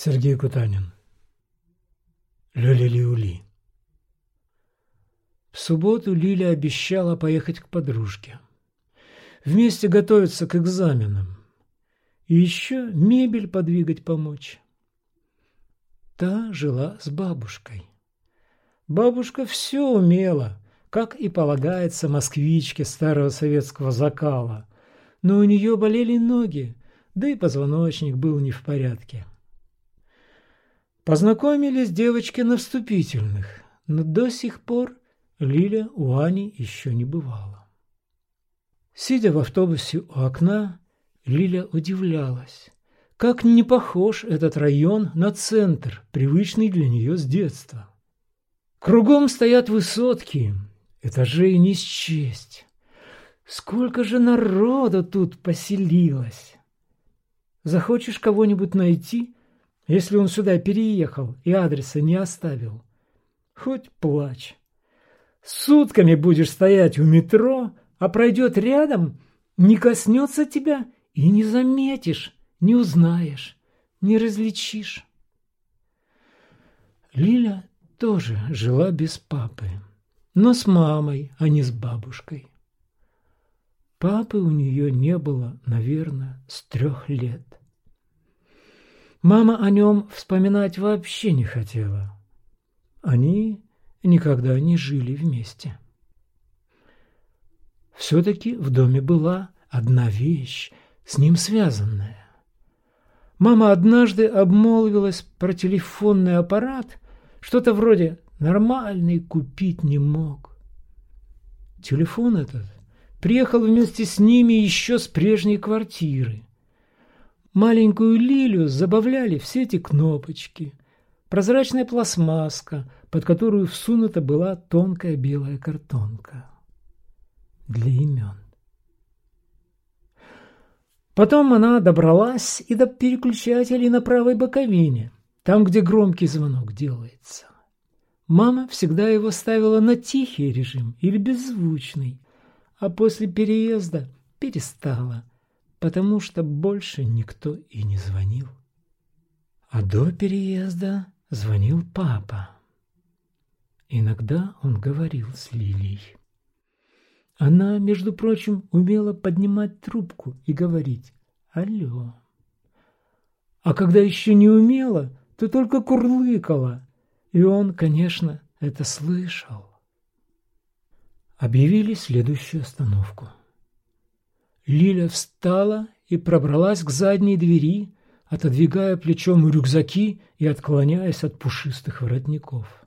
Сергей Кутанин. Люли-ли-ули. В субботу Лиля обещала поехать к подружке. Вместе готовиться к экзаменам. И еще мебель подвигать помочь. Та жила с бабушкой. Бабушка все умела, как и полагается москвичке старого советского закала. Но у нее болели ноги, да и позвоночник был не в порядке. Познакомились девочки на вступительных, но до сих пор Лиля у Ани еще не бывала. Сидя в автобусе у окна, Лиля удивлялась, как не похож этот район на центр, привычный для нее с детства. Кругом стоят высотки, этажей не счесть. Сколько же народа тут поселилось! Захочешь кого-нибудь найти, если он сюда переехал и адреса не оставил. Хоть плачь. Сутками будешь стоять у метро, а пройдет рядом, не коснется тебя и не заметишь, не узнаешь, не различишь. Лиля тоже жила без папы, но с мамой, а не с бабушкой. Папы у нее не было, наверное, с трех лет. Мама о нем вспоминать вообще не хотела. Они никогда не жили вместе. Все-таки в доме была одна вещь, с ним связанная. Мама однажды обмолвилась про телефонный аппарат, что-то вроде «нормальный купить не мог». Телефон этот приехал вместе с ними еще с прежней квартиры. Маленькую Лилю забавляли все эти кнопочки, прозрачная пластмасска, под которую всунута была тонкая белая картонка для имен. Потом она добралась и до переключателей на правой боковине, там, где громкий звонок делается. Мама всегда его ставила на тихий режим или беззвучный, а после переезда перестала – потому что больше никто и не звонил. А до переезда звонил папа. Иногда он говорил с Лилией. Она, между прочим, умела поднимать трубку и говорить «Алло». А когда еще не умела, то только курлыкала, и он, конечно, это слышал. Объявили следующую остановку. Лиля встала и пробралась к задней двери, отодвигая плечом рюкзаки и отклоняясь от пушистых воротников.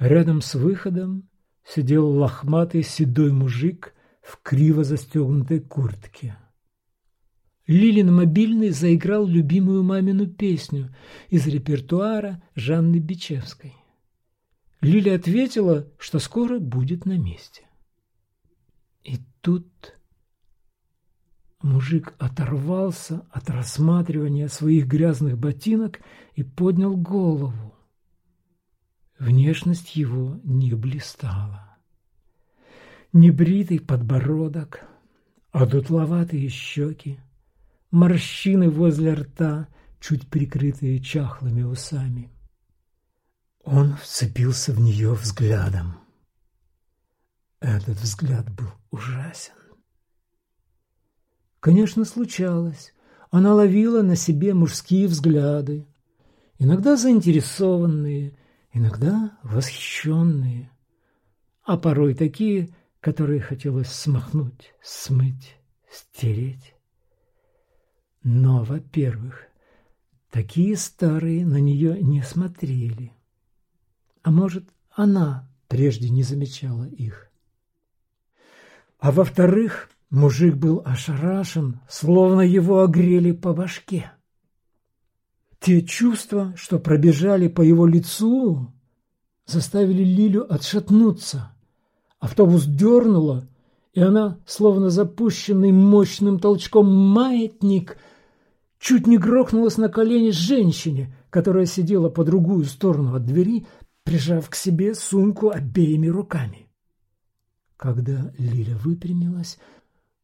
Рядом с выходом сидел лохматый седой мужик в криво застегнутой куртке. Лилин мобильный заиграл любимую мамину песню из репертуара Жанны Бичевской. Лиля ответила, что скоро будет на месте. И тут Мужик оторвался от рассматривания своих грязных ботинок и поднял голову. Внешность его не блистала. Небритый подбородок, одутловатые щеки, морщины возле рта, чуть прикрытые чахлыми усами. Он вцепился в нее взглядом. Этот взгляд был ужасен. Конечно, случалось. Она ловила на себе мужские взгляды, иногда заинтересованные, иногда восхищенные, а порой такие, которые хотелось смахнуть, смыть, стереть. Но, во-первых, такие старые на нее не смотрели. А может, она прежде не замечала их. А во-вторых, Мужик был ошарашен, словно его огрели по башке. Те чувства, что пробежали по его лицу, заставили Лилю отшатнуться. Автобус дернуло, и она, словно запущенный мощным толчком маятник, чуть не грохнулась на колени женщине, которая сидела по другую сторону от двери, прижав к себе сумку обеими руками. Когда Лиля выпрямилась,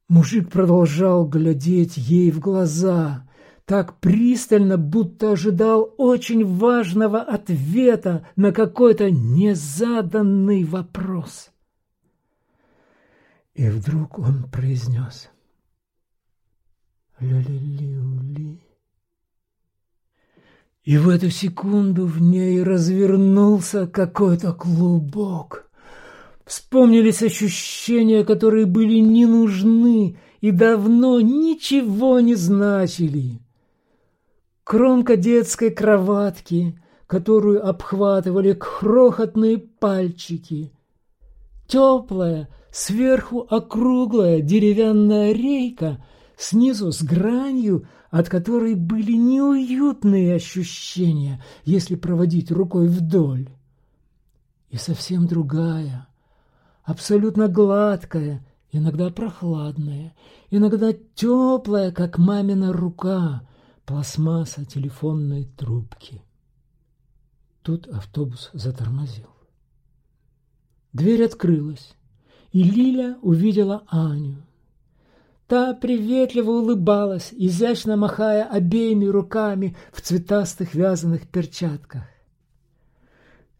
Мужик продолжал глядеть ей в глаза, так пристально, будто ожидал очень важного ответа на какой-то незаданный вопрос. И вдруг он произнес «Ля-ля-ли-ли». И в эту секунду в ней развернулся какой-то клубок. Вспомнились ощущения, которые были не нужны и давно ничего не значили. Кромка детской кроватки, которую обхватывали крохотные пальчики. Теплая, сверху округлая деревянная рейка, снизу с гранью, от которой были неуютные ощущения, если проводить рукой вдоль. И совсем другая, абсолютно гладкая, иногда прохладная, иногда теплая, как мамина рука, пластмасса телефонной трубки. Тут автобус затормозил. Дверь открылась, и Лиля увидела Аню. Та приветливо улыбалась, изящно махая обеими руками в цветастых вязаных перчатках.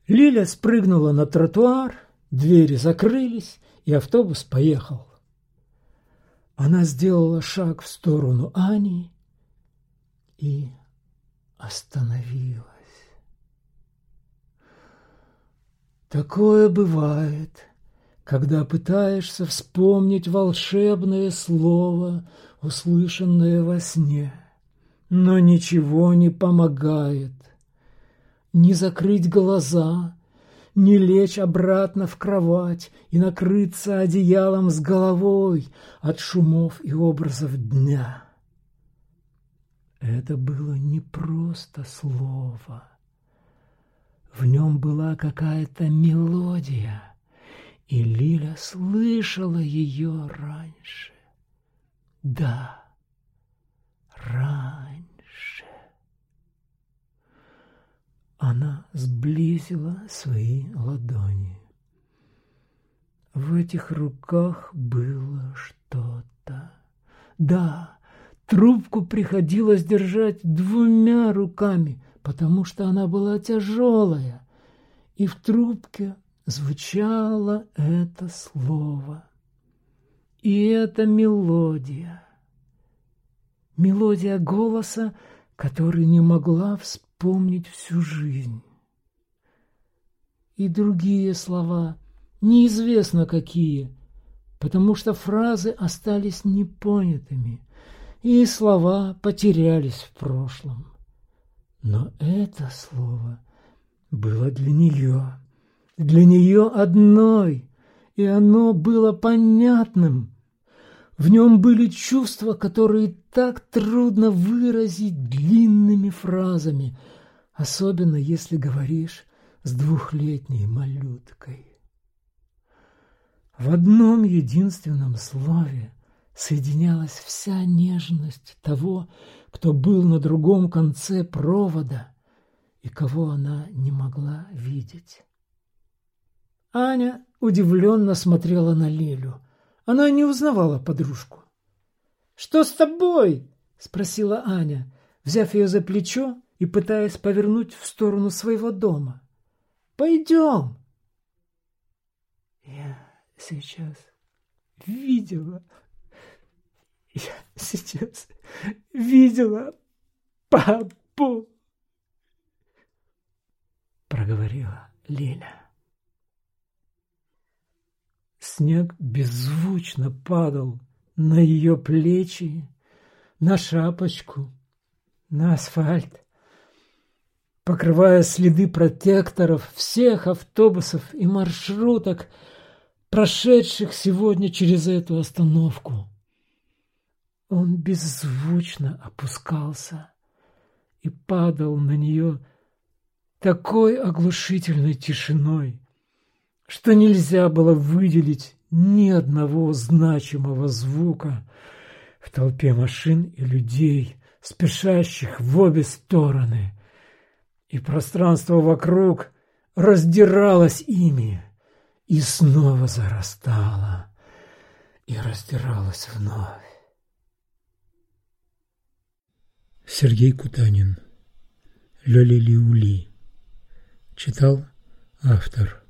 Лиля спрыгнула на тротуар, двери закрылись, и автобус поехал. Она сделала шаг в сторону Ани и остановилась. Такое бывает, когда пытаешься вспомнить волшебное слово, услышанное во сне, но ничего не помогает. Не закрыть глаза, не лечь обратно в кровать и накрыться одеялом с головой от шумов и образов дня. Это было не просто слово. В нем была какая-то мелодия, и Лиля слышала ее раньше. Да, раньше. Она сблизила свои ладони. В этих руках было что-то. Да, Трубку приходилось держать двумя руками, потому что она была тяжелая, и в трубке звучало это слово. И эта мелодия. Мелодия голоса, который не могла вспомнить всю жизнь. И другие слова, неизвестно какие, потому что фразы остались непонятыми – и слова потерялись в прошлом. Но это слово было для нее, для нее одной, и оно было понятным. В нем были чувства, которые так трудно выразить длинными фразами, особенно если говоришь с двухлетней малюткой. В одном единственном слове соединялась вся нежность того, кто был на другом конце провода и кого она не могла видеть. Аня удивленно смотрела на Лилю. Она не узнавала подружку. «Что с тобой?» — спросила Аня, взяв ее за плечо и пытаясь повернуть в сторону своего дома. «Пойдем!» «Я сейчас видела я сейчас видела папу, проговорила Лиля. Снег беззвучно падал на ее плечи, на шапочку, на асфальт, покрывая следы протекторов всех автобусов и маршруток, прошедших сегодня через эту остановку. Он беззвучно опускался и падал на нее такой оглушительной тишиной, что нельзя было выделить ни одного значимого звука в толпе машин и людей, спешащих в обе стороны, и пространство вокруг раздиралось ими и снова зарастало и раздиралось вновь. Сергей Кутанин. Лёли Лиули. Читал автор.